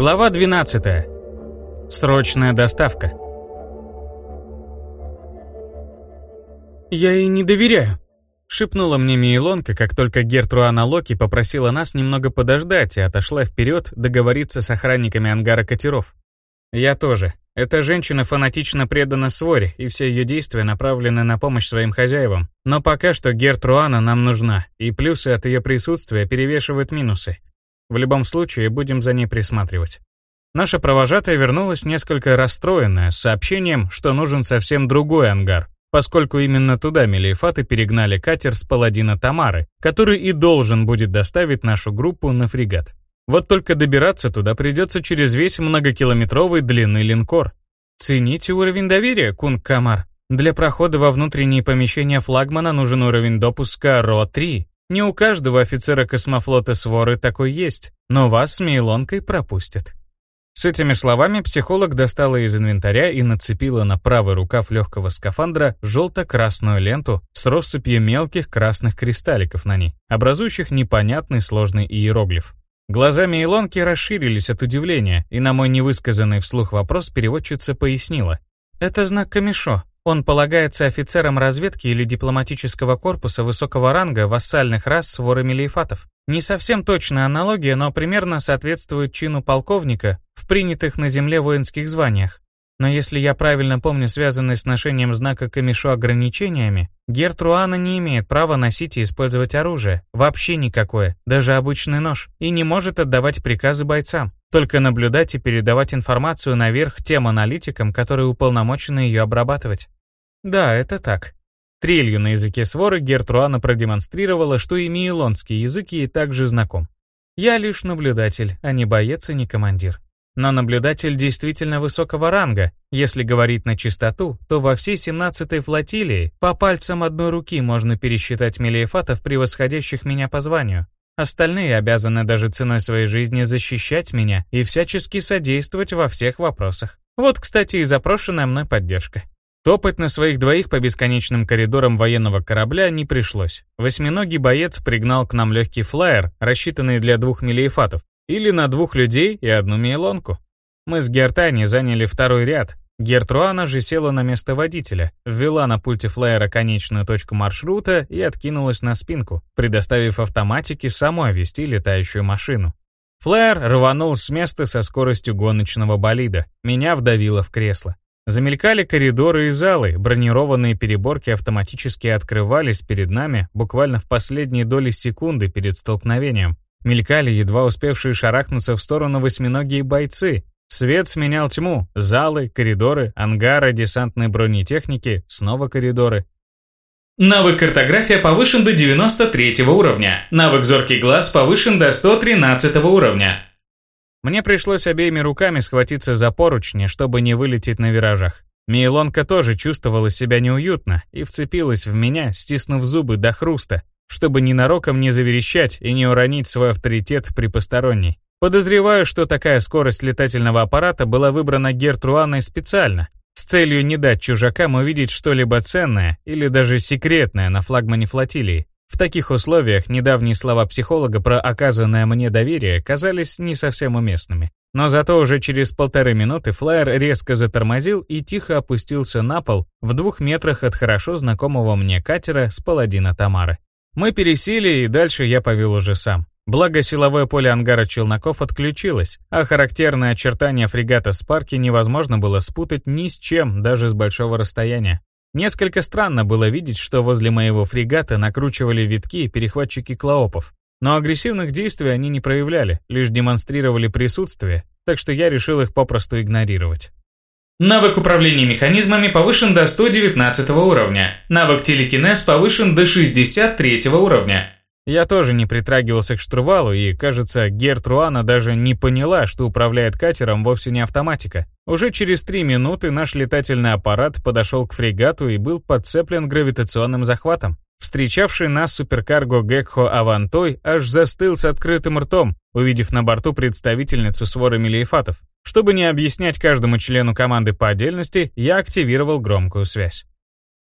Глава 12. Срочная доставка. «Я ей не доверяю», — шепнула мне Мейлонка, как только Гертруана Локи попросила нас немного подождать и отошла вперед договориться с охранниками ангара катеров. Я тоже. Эта женщина фанатично предана своре, и все ее действия направлены на помощь своим хозяевам. Но пока что Гертруана нам нужна, и плюсы от ее присутствия перевешивают минусы. В любом случае, будем за ней присматривать. Наша провожатая вернулась несколько расстроенная, с сообщением, что нужен совсем другой ангар, поскольку именно туда Мелиефаты перегнали катер с паладина Тамары, который и должен будет доставить нашу группу на фрегат. Вот только добираться туда придется через весь многокилометровый длинный линкор. Цените уровень доверия, Кунг Камар. Для прохода во внутренние помещения флагмана нужен уровень допуска РО-3, не у каждого офицера космофлота своры такой есть, но вас с Мейлонкой пропустят. С этими словами психолог достала из инвентаря и нацепила на правый рукав легкого скафандра желто-красную ленту с россыпью мелких красных кристалликов на ней, образующих непонятный сложный иероглиф. Глаза Мейлонки расширились от удивления, и на мой невысказанный вслух вопрос переводчица пояснила. «Это знак Камишо. Он полагается офицерам разведки или дипломатического корпуса высокого ранга вассальных рас своры мелиефатов. Не совсем точная аналогия, но примерно соответствует чину полковника в принятых на земле воинских званиях. Но если я правильно помню связанные с ношением знака Камишо ограничениями, Гертруана не имеет права носить и использовать оружие, вообще никакое, даже обычный нож, и не может отдавать приказы бойцам, только наблюдать и передавать информацию наверх тем аналитикам, которые уполномочены ее обрабатывать. Да, это так. Трелью на языке своры Гертруана продемонстрировала, что и мейлонский язык ей также знаком. Я лишь наблюдатель, а не боец и не командир. Но наблюдатель действительно высокого ранга. Если говорить на чистоту, то во всей 17-й флотилии по пальцам одной руки можно пересчитать мелиефатов, превосходящих меня по званию. Остальные обязаны даже ценой своей жизни защищать меня и всячески содействовать во всех вопросах. Вот, кстати, и запрошенная мной поддержка. Топать на своих двоих по бесконечным коридорам военного корабля не пришлось. Восьминогий боец пригнал к нам легкий флайер, рассчитанный для двух мелиефатов, или на двух людей и одну мейлонку. Мы с Гертани заняли второй ряд. Гертруана же села на место водителя, ввела на пульте флайера конечную точку маршрута и откинулась на спинку, предоставив автоматике самой вести летающую машину. Флайер рванул с места со скоростью гоночного болида. Меня вдавило в кресло. Замелькали коридоры и залы, бронированные переборки автоматически открывались перед нами буквально в последние доли секунды перед столкновением. Мелькали едва успевшие шарахнуться в сторону восьминогие бойцы. Свет сменял тьму. Залы, коридоры, ангары десантной бронетехники, снова коридоры. Навык картография повышен до 93 уровня. Навык зоркий глаз повышен до 113 уровня. Мне пришлось обеими руками схватиться за поручни, чтобы не вылететь на виражах. Мейлонка тоже чувствовала себя неуютно и вцепилась в меня, стиснув зубы до хруста, чтобы ненароком не заверещать и не уронить свой авторитет при посторонней. Подозреваю, что такая скорость летательного аппарата была выбрана Гертруаной специально, с целью не дать чужакам увидеть что-либо ценное или даже секретное на флагмане флотилии. В таких условиях недавние слова психолога про оказанное мне доверие казались не совсем уместными. Но зато уже через полторы минуты флайер резко затормозил и тихо опустился на пол в двух метрах от хорошо знакомого мне катера с паладина Тамары. Мы пересели, и дальше я повел уже сам. Благо, силовое поле ангара челноков отключилось, а характерные очертания фрегата Спарки невозможно было спутать ни с чем, даже с большого расстояния. Несколько странно было видеть, что возле моего фрегата накручивали витки перехватчики клоопов. Но агрессивных действий они не проявляли, лишь демонстрировали присутствие, так что я решил их попросту игнорировать. Навык управления механизмами повышен до 119 уровня. Навык телекинез повышен до 63 уровня. Я тоже не притрагивался к штурвалу, и, кажется, Гертруана даже не поняла, что управляет катером вовсе не автоматика. Уже через три минуты наш летательный аппарат подошел к фрегату и был подцеплен гравитационным захватом. Встречавший нас суперкарго Гекхо Авантой аж застыл с открытым ртом, увидев на борту представительницу своры мелиефатов. Чтобы не объяснять каждому члену команды по отдельности, я активировал громкую связь.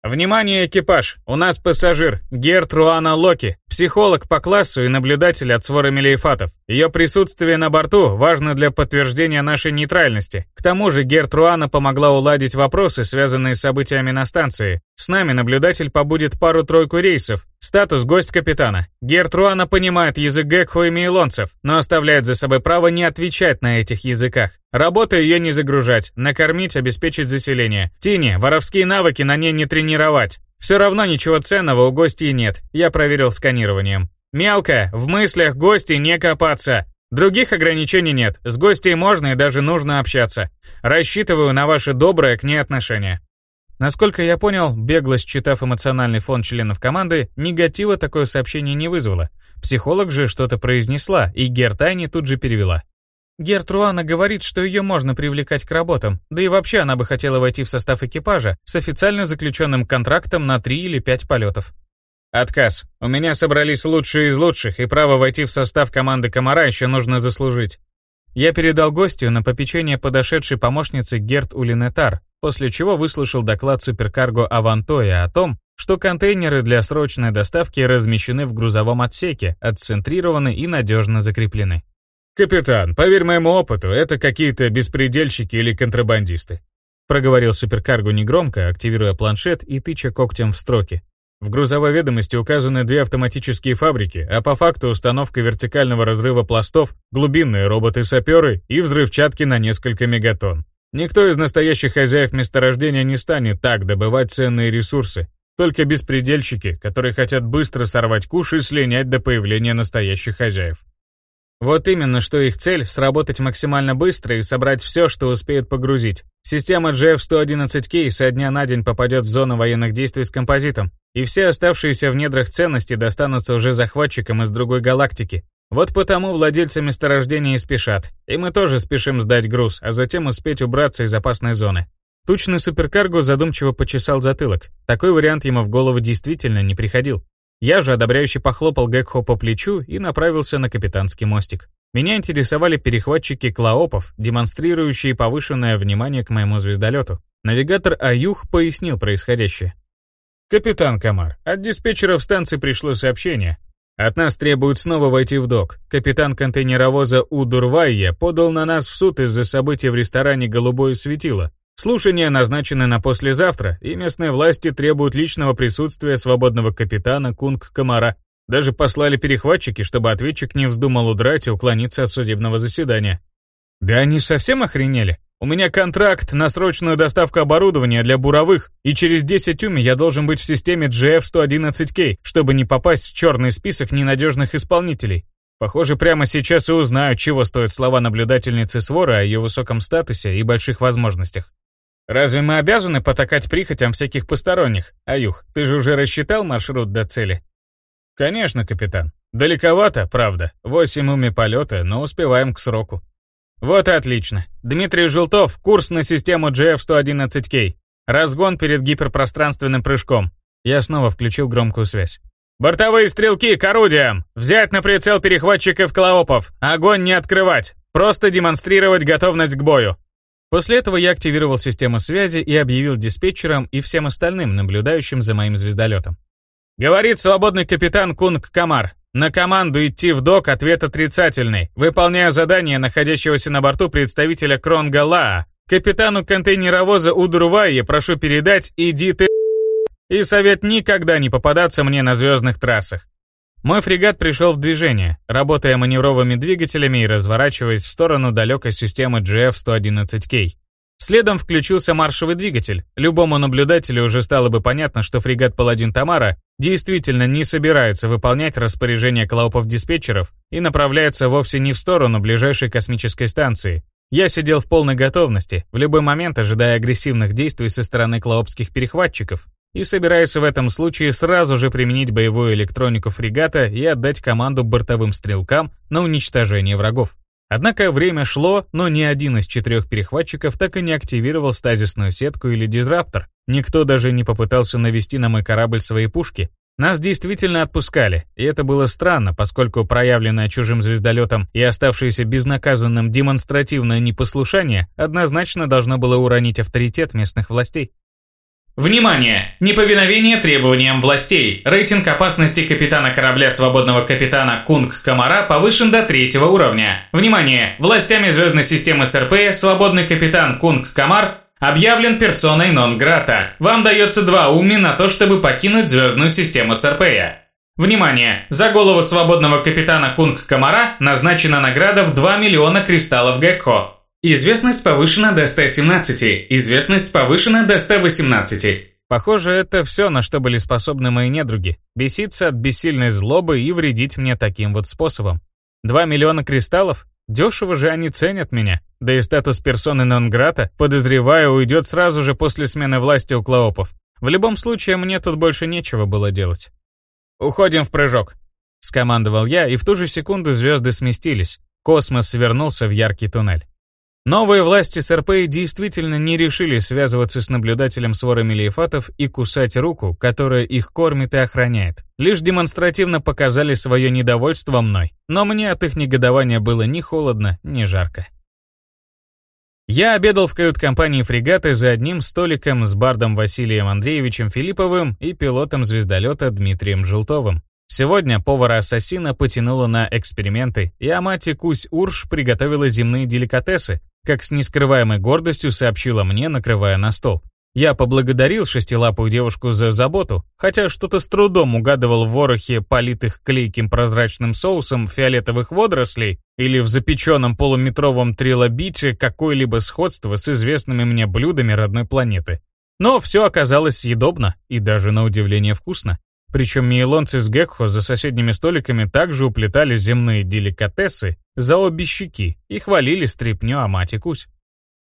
«Внимание, экипаж! У нас пассажир, Гертруана Локи, Психолог по классу и наблюдатель от своры Мелиефатов. Ее присутствие на борту важно для подтверждения нашей нейтральности. К тому же Гертруана помогла уладить вопросы, связанные с событиями на станции. С нами наблюдатель побудет пару-тройку рейсов. Статус гость капитана. Гертруана понимает язык Гекхо и Мейлонцев, но оставляет за собой право не отвечать на этих языках. Работа ее не загружать, накормить, обеспечить заселение. Тини, воровские навыки на ней не тренировать. Все равно ничего ценного у гостей нет, я проверил сканированием. Мелко, в мыслях гости не копаться. Других ограничений нет, с гостей можно и даже нужно общаться. Рассчитываю на ваше доброе к ней отношение. Насколько я понял, беглость, читав эмоциональный фон членов команды, негатива такое сообщение не вызвало. Психолог же что-то произнесла, и Гертайни тут же перевела. Гертруана говорит, что ее можно привлекать к работам, да и вообще она бы хотела войти в состав экипажа с официально заключенным контрактом на 3 или 5 полетов. Отказ. У меня собрались лучшие из лучших, и право войти в состав команды Комара еще нужно заслужить. Я передал гостю на попечение подошедшей помощницы Герт Улинетар, после чего выслушал доклад суперкарго Авантоя о том, что контейнеры для срочной доставки размещены в грузовом отсеке, отцентрированы и надежно закреплены. «Капитан, поверь моему опыту, это какие-то беспредельщики или контрабандисты», проговорил суперкарго негромко, активируя планшет и тыча когтем в строки. В грузовой ведомости указаны две автоматические фабрики, а по факту установка вертикального разрыва пластов, глубинные роботы-саперы и взрывчатки на несколько мегатонн. Никто из настоящих хозяев месторождения не станет так добывать ценные ресурсы. Только беспредельщики, которые хотят быстро сорвать куш и слинять до появления настоящих хозяев. Вот именно, что их цель — сработать максимально быстро и собрать все, что успеют погрузить. Система GF-111K со дня на день попадет в зону военных действий с композитом, и все оставшиеся в недрах ценности достанутся уже захватчикам из другой галактики. Вот потому владельцы месторождения и спешат. И мы тоже спешим сдать груз, а затем успеть убраться из опасной зоны. Тучный суперкарго задумчиво почесал затылок. Такой вариант ему в голову действительно не приходил. Я же одобряюще похлопал Гекхо по плечу и направился на капитанский мостик. Меня интересовали перехватчики клаопов, демонстрирующие повышенное внимание к моему звездолету. Навигатор Аюх пояснил происходящее. «Капитан Камар, от диспетчеров станции пришло сообщение. От нас требуют снова войти в док. Капитан контейнеровоза Удурвайя подал на нас в суд из-за событий в ресторане «Голубое светило». Слушания назначены на послезавтра, и местные власти требуют личного присутствия свободного капитана Кунг-Комара. Даже послали перехватчики, чтобы ответчик не вздумал удрать и уклониться от судебного заседания. Да они совсем охренели? У меня контракт на срочную доставку оборудования для буровых, и через 10 уми я должен быть в системе GF-111K, чтобы не попасть в черный список ненадежных исполнителей. Похоже, прямо сейчас и узнаю, чего стоят слова наблюдательницы Свора о ее высоком статусе и больших возможностях. Разве мы обязаны потакать прихотям всяких посторонних? Аюх, ты же уже рассчитал маршрут до цели? Конечно, капитан. Далековато, правда. Восемь уми полета, но успеваем к сроку. Вот и отлично. Дмитрий Желтов, курс на систему GF-111K. Разгон перед гиперпространственным прыжком. Я снова включил громкую связь. «Бортовые стрелки к орудиям! Взять на прицел перехватчиков Клаопов! Огонь не открывать! Просто демонстрировать готовность к бою! После этого я активировал систему связи и объявил диспетчерам и всем остальным, наблюдающим за моим звездолетом. Говорит свободный капитан Кунг Камар. На команду идти в док ответ отрицательный. Выполняю задание находящегося на борту представителя Кронга Лаа. Капитану контейнеровоза Удурвайе прошу передать «иди ты...» и совет никогда не попадаться мне на звездных трассах. Мой фрегат пришел в движение, работая маневровыми двигателями и разворачиваясь в сторону далекой системы GF-111K. Следом включился маршевый двигатель. Любому наблюдателю уже стало бы понятно, что фрегат «Паладин Тамара» действительно не собирается выполнять распоряжение клаупов-диспетчеров и направляется вовсе не в сторону ближайшей космической станции. Я сидел в полной готовности, в любой момент ожидая агрессивных действий со стороны клаопских перехватчиков, и собираясь в этом случае сразу же применить боевую электронику фрегата и отдать команду бортовым стрелкам на уничтожение врагов. Однако время шло, но ни один из четырех перехватчиков так и не активировал стазисную сетку или дизраптор. Никто даже не попытался навести на мой корабль свои пушки. Нас действительно отпускали, и это было странно, поскольку проявленное чужим звездолетом и оставшееся безнаказанным демонстративное непослушание однозначно должно было уронить авторитет местных властей. Внимание! Неповиновение требованиям властей. Рейтинг опасности капитана корабля свободного капитана Кунг Камара повышен до третьего уровня. Внимание! Властями звездной системы СРП свободный капитан Кунг Камар объявлен персоной нон-грата. Вам дается два уми на то, чтобы покинуть звездную систему СРП. Внимание! За голову свободного капитана Кунг Камара назначена награда в 2 миллиона кристаллов Гекко. Известность повышена до 117, известность повышена до 118. Похоже, это все, на что были способны мои недруги. Беситься от бессильной злобы и вредить мне таким вот способом. Два миллиона кристаллов? Дешево же они ценят меня. Да и статус персоны нон-грата, подозреваю, уйдет сразу же после смены власти у Клоопов. В любом случае, мне тут больше нечего было делать. «Уходим в прыжок», — скомандовал я, и в ту же секунду звезды сместились. Космос свернулся в яркий туннель. Новые власти СРП действительно не решили связываться с наблюдателем своры Мелиефатов и кусать руку, которая их кормит и охраняет. Лишь демонстративно показали свое недовольство мной, но мне от их негодования было ни холодно, ни жарко. Я обедал в кают-компании фрегата за одним столиком с бардом Василием Андреевичем Филипповым и пилотом звездолета Дмитрием Желтовым. Сегодня повара-ассасина потянула на эксперименты, и Амати Кусь-Урш приготовила земные деликатесы, как с нескрываемой гордостью сообщила мне, накрывая на стол. Я поблагодарил шестилапую девушку за заботу, хотя что-то с трудом угадывал в ворохе политых клейким прозрачным соусом фиолетовых водорослей или в запеченном полуметровом трилобите какое-либо сходство с известными мне блюдами родной планеты. Но все оказалось съедобно и даже на удивление вкусно. Причем мейлонцы с Гекхо за соседними столиками также уплетали земные деликатесы за обе щеки и хвалили стряпню Амати Кусь.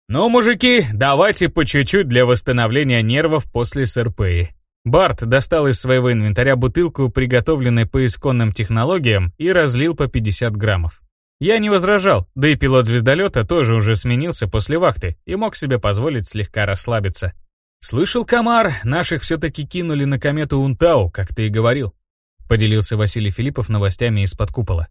«Ну, мужики, давайте по чуть-чуть для восстановления нервов после СРПИ». Барт достал из своего инвентаря бутылку, приготовленной по исконным технологиям, и разлил по 50 граммов. Я не возражал, да и пилот звездолета тоже уже сменился после вахты и мог себе позволить слегка расслабиться. «Слышал, Камар, наших все-таки кинули на комету Унтау, как ты и говорил», поделился Василий Филиппов новостями из-под купола.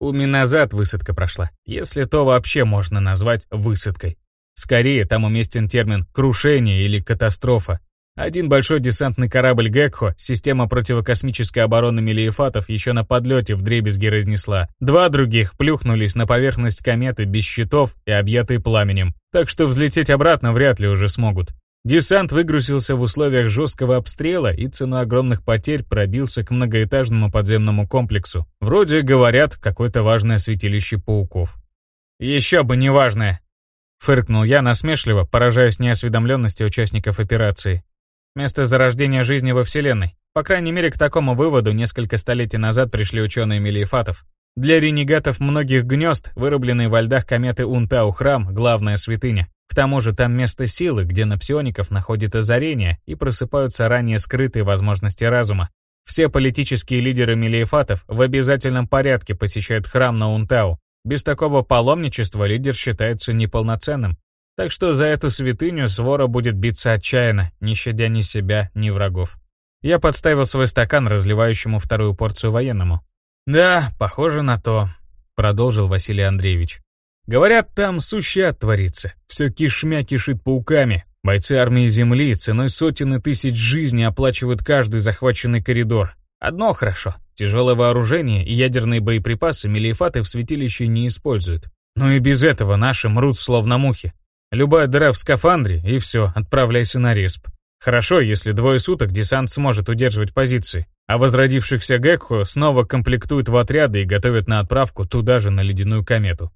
Уми назад высадка прошла, если то вообще можно назвать высадкой. Скорее, там уместен термин «крушение» или «катастрофа». Один большой десантный корабль «Гекхо», система противокосмической обороны Мелиефатов еще на подлете вдребезги разнесла. Два других плюхнулись на поверхность кометы без щитов и объятые пламенем, так что взлететь обратно вряд ли уже смогут. Десант выгрузился в условиях жесткого обстрела и ценой огромных потерь пробился к многоэтажному подземному комплексу. Вроде, говорят, какое-то важное святилище пауков. Еще бы не важное, Фыркнул я насмешливо, поражаясь неосведомленности участников операции. Место зарождения жизни во Вселенной. По крайней мере, к такому выводу несколько столетий назад пришли ученые Мелиефатов. Для ренегатов многих гнезд, вырубленный во льдах кометы Унтау храм, главная святыня. К тому же там место силы, где на псиоников находит озарение и просыпаются ранее скрытые возможности разума. Все политические лидеры Мелиефатов в обязательном порядке посещают храм на Унтау, без такого паломничества лидер считается неполноценным. Так что за эту святыню свора будет биться отчаянно, не щадя ни себя, ни врагов. Я подставил свой стакан разливающему вторую порцию военному. «Да, похоже на то», — продолжил Василий Андреевич. «Говорят, там сущий ад творится. Все кишмя кишит пауками. Бойцы армии Земли ценой сотен и тысяч жизней оплачивают каждый захваченный коридор. Одно хорошо. Тяжелое вооружение и ядерные боеприпасы мелиефаты в святилище не используют. Но и без этого наши мрут словно мухи. Любая дыра в скафандре, и все, отправляйся на респ. Хорошо, если двое суток десант сможет удерживать позиции, а возродившихся Гекхо снова комплектуют в отряды и готовят на отправку туда же на ледяную комету.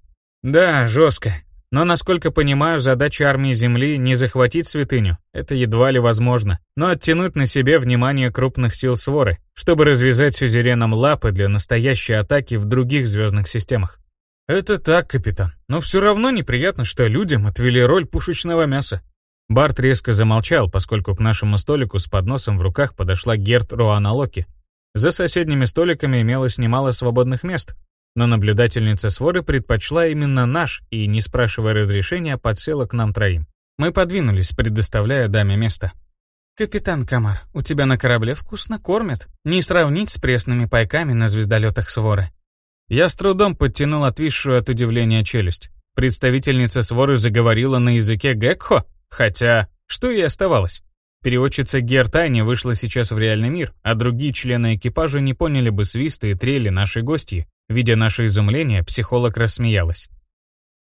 Да, жестко. Но, насколько понимаю, задача армии Земли не захватить святыню, это едва ли возможно, но оттянуть на себе внимание крупных сил своры, чтобы развязать сюзеренам лапы для настоящей атаки в других звездных системах. Это так, капитан, но все равно неприятно, что людям отвели роль пушечного мяса. Барт резко замолчал, поскольку к нашему столику с подносом в руках подошла Герт Руана Локи. За соседними столиками имелось немало свободных мест, но наблюдательница своры предпочла именно наш и, не спрашивая разрешения, подсела к нам троим. Мы подвинулись, предоставляя даме место. «Капитан Камар, у тебя на корабле вкусно кормят. Не сравнить с пресными пайками на звездолетах своры». Я с трудом подтянул отвисшую от удивления челюсть. Представительница своры заговорила на языке Гекхо, хотя что ей оставалось? Переводчица Гертайни вышла сейчас в реальный мир, а другие члены экипажа не поняли бы свиста и трели нашей гости. Видя наше изумление, психолог рассмеялась.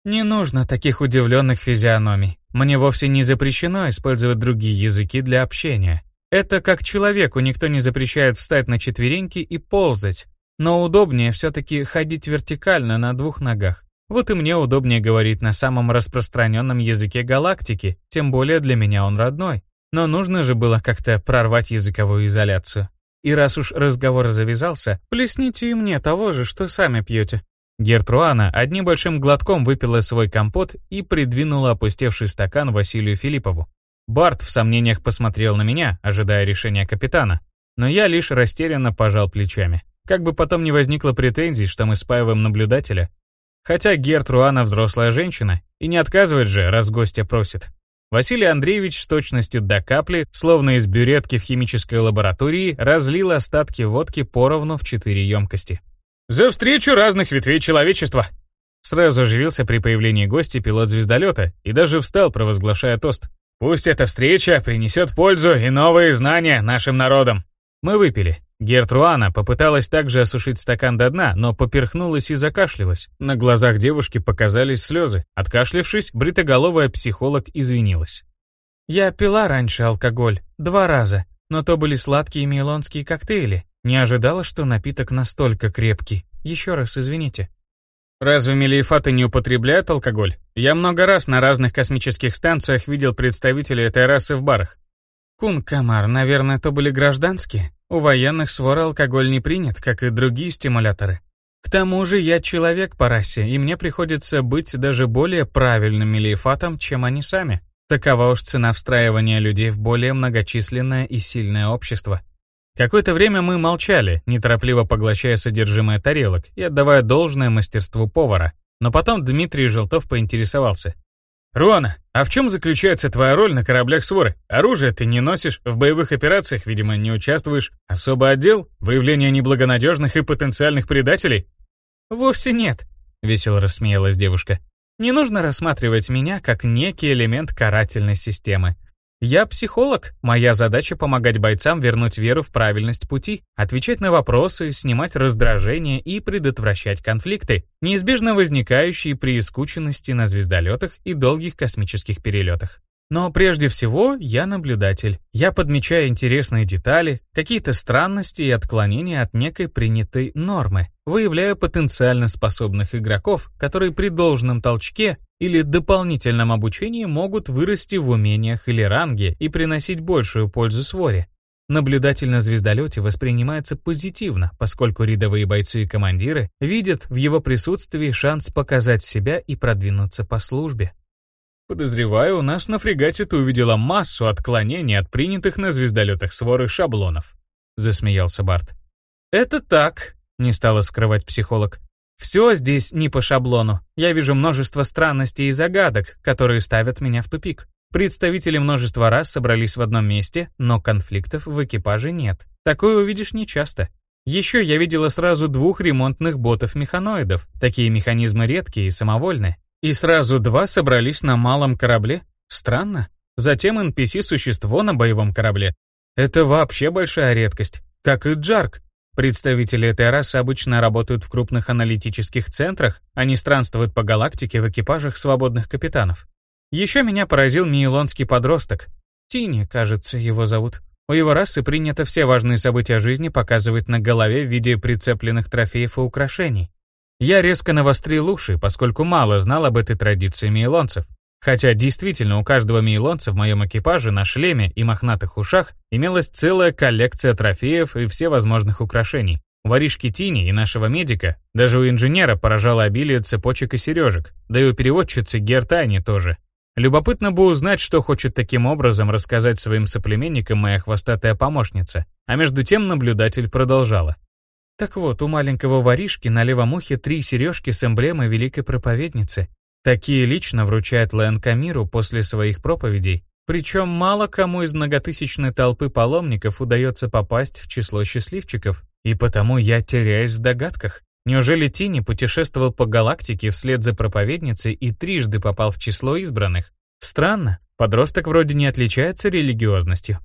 «Не нужно таких удивленных физиономий. Мне вовсе не запрещено использовать другие языки для общения. Это как человеку никто не запрещает встать на четвереньки и ползать. Но удобнее все-таки ходить вертикально на двух ногах. Вот и мне удобнее говорить на самом распространенном языке галактики, тем более для меня он родной. Но нужно же было как-то прорвать языковую изоляцию. И раз уж разговор завязался, плесните и мне того же, что сами пьете. Гертруана одним большим глотком выпила свой компот и придвинула опустевший стакан Василию Филиппову. Барт в сомнениях посмотрел на меня, ожидая решения капитана. Но я лишь растерянно пожал плечами. Как бы потом не возникло претензий, что мы спаиваем наблюдателя. Хотя Гертруана взрослая женщина, и не отказывает же, раз гостя просит. Василий Андреевич с точностью до капли, словно из бюретки в химической лаборатории, разлил остатки водки поровну в четыре емкости. «За встречу разных ветвей человечества!» Сразу оживился при появлении гостя пилот звездолета и даже встал, провозглашая тост. «Пусть эта встреча принесет пользу и новые знания нашим народам!» Мы выпили. Гертруана попыталась также осушить стакан до дна, но поперхнулась и закашлялась. На глазах девушки показались слезы. Откашлившись, бритоголовая психолог извинилась. «Я пила раньше алкоголь. Два раза. Но то были сладкие мейлонские коктейли. Не ожидала, что напиток настолько крепкий. Еще раз извините». «Разве мелиефаты не употребляют алкоголь? Я много раз на разных космических станциях видел представителей этой расы в барах». «Кун Камар, наверное, то были гражданские?» У военных свора алкоголь не принят, как и другие стимуляторы. К тому же я человек по расе, и мне приходится быть даже более правильным мелиефатом, чем они сами. Такова уж цена встраивания людей в более многочисленное и сильное общество. Какое-то время мы молчали, неторопливо поглощая содержимое тарелок и отдавая должное мастерству повара. Но потом Дмитрий Желтов поинтересовался. «Руана, а в чем заключается твоя роль на кораблях своры? Оружие ты не носишь, в боевых операциях, видимо, не участвуешь. Особый отдел? Выявление неблагонадежных и потенциальных предателей?» «Вовсе нет», — весело рассмеялась девушка. «Не нужно рассматривать меня как некий элемент карательной системы. Я психолог. Моя задача помогать бойцам вернуть веру в правильность пути, отвечать на вопросы, снимать раздражение и предотвращать конфликты, неизбежно возникающие при искученности на звездолетах и долгих космических перелетах. Но прежде всего я наблюдатель. Я подмечаю интересные детали, какие-то странности и отклонения от некой принятой нормы, выявляю потенциально способных игроков, которые при должном толчке или дополнительном обучении могут вырасти в умениях или ранге и приносить большую пользу своре. Наблюдатель на звездолете воспринимается позитивно, поскольку рядовые бойцы и командиры видят в его присутствии шанс показать себя и продвинуться по службе. Подозреваю, у нас на фрегате ты увидела массу отклонений от принятых на звездолетах своры шаблонов. Засмеялся Барт. Это так, не стала скрывать психолог. Все здесь не по шаблону. Я вижу множество странностей и загадок, которые ставят меня в тупик. Представители множества рас собрались в одном месте, но конфликтов в экипаже нет. Такое увидишь нечасто. Еще я видела сразу двух ремонтных ботов-механоидов. Такие механизмы редкие и самовольные. И сразу два собрались на малом корабле? Странно. Затем NPC-существо на боевом корабле. Это вообще большая редкость. Как и Джарк. Представители этой расы обычно работают в крупных аналитических центрах, они странствуют по галактике в экипажах свободных капитанов. Еще меня поразил миелонский подросток. Тини, кажется, его зовут. У его расы принято все важные события жизни показывать на голове в виде прицепленных трофеев и украшений. Я резко навострил уши, поскольку мало знал об этой традиции мейлонцев. Хотя действительно у каждого мейлонца в моем экипаже на шлеме и мохнатых ушах имелась целая коллекция трофеев и всевозможных украшений. У воришки Тини и нашего медика, даже у инженера поражало обилие цепочек и сережек, да и у переводчицы Гертайни тоже. Любопытно бы узнать, что хочет таким образом рассказать своим соплеменникам моя хвостатая помощница. А между тем наблюдатель продолжала. Так вот, у маленького воришки на левом ухе три сережки с эмблемой великой проповедницы. Такие лично вручает Лэн Камиру после своих проповедей. Причем мало кому из многотысячной толпы паломников удается попасть в число счастливчиков, и потому я теряюсь в догадках. Неужели Тини путешествовал по галактике вслед за проповедницей и трижды попал в число избранных? Странно, подросток вроде не отличается религиозностью.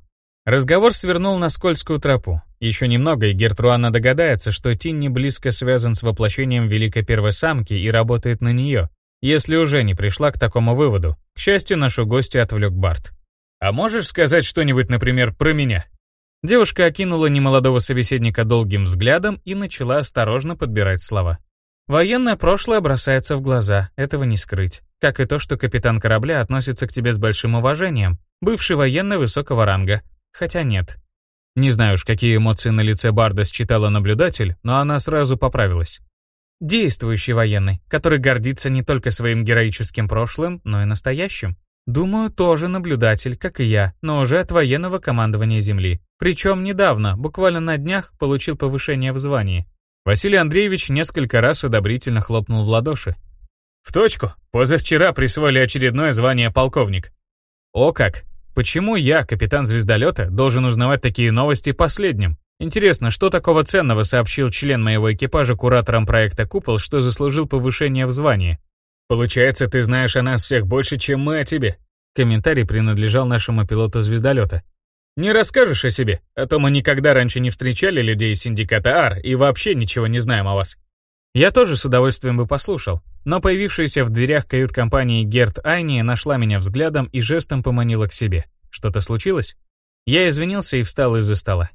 Разговор свернул на скользкую тропу. Еще немного, и Гертруана догадается, что Тинни близко связан с воплощением Великой Первой Самки и работает на нее, если уже не пришла к такому выводу. К счастью, нашу гостью отвлек Барт. «А можешь сказать что-нибудь, например, про меня?» Девушка окинула немолодого собеседника долгим взглядом и начала осторожно подбирать слова. Военное прошлое бросается в глаза, этого не скрыть. Как и то, что капитан корабля относится к тебе с большим уважением, бывший военный высокого ранга. Хотя нет. Не знаю уж, какие эмоции на лице Барда считала наблюдатель, но она сразу поправилась. Действующий военный, который гордится не только своим героическим прошлым, но и настоящим. Думаю, тоже наблюдатель, как и я, но уже от военного командования Земли. Причем недавно, буквально на днях, получил повышение в звании. Василий Андреевич несколько раз одобрительно хлопнул в ладоши. «В точку. Позавчера присвоили очередное звание полковник». «О как! Почему я, капитан звездолета, должен узнавать такие новости последним? Интересно, что такого ценного сообщил член моего экипажа кураторам проекта «Купол», что заслужил повышение в звании? Получается, ты знаешь о нас всех больше, чем мы о тебе?» Комментарий принадлежал нашему пилоту звездолета. Не расскажешь о себе, а то мы никогда раньше не встречали людей из синдиката АР и вообще ничего не знаем о вас. Я тоже с удовольствием бы послушал, но появившаяся в дверях кают-компании Герт Айни нашла меня взглядом и жестом поманила к себе. Что-то случилось? Я извинился и встал из-за стола.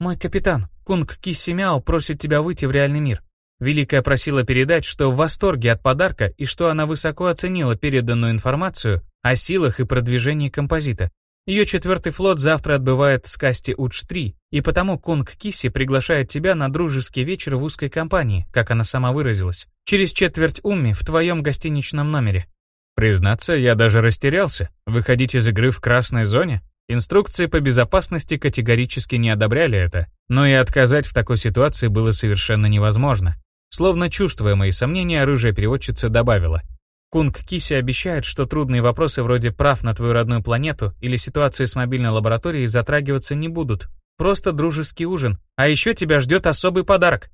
«Мой капитан, Кунг Мяо просит тебя выйти в реальный мир. Великая просила передать, что в восторге от подарка и что она высоко оценила переданную информацию о силах и продвижении композита. Ее четвертый флот завтра отбывает с Касти Удж-3, и потому Кунг Киси приглашает тебя на дружеский вечер в узкой компании, как она сама выразилась, через четверть умми в твоем гостиничном номере. Признаться, я даже растерялся. Выходить из игры в красной зоне? Инструкции по безопасности категорически не одобряли это, но и отказать в такой ситуации было совершенно невозможно. Словно чувствуя мои сомнения, оружие переводчица добавила. Кунг Киси обещает, что трудные вопросы вроде прав на твою родную планету или ситуации с мобильной лабораторией затрагиваться не будут. Просто дружеский ужин. А еще тебя ждет особый подарок.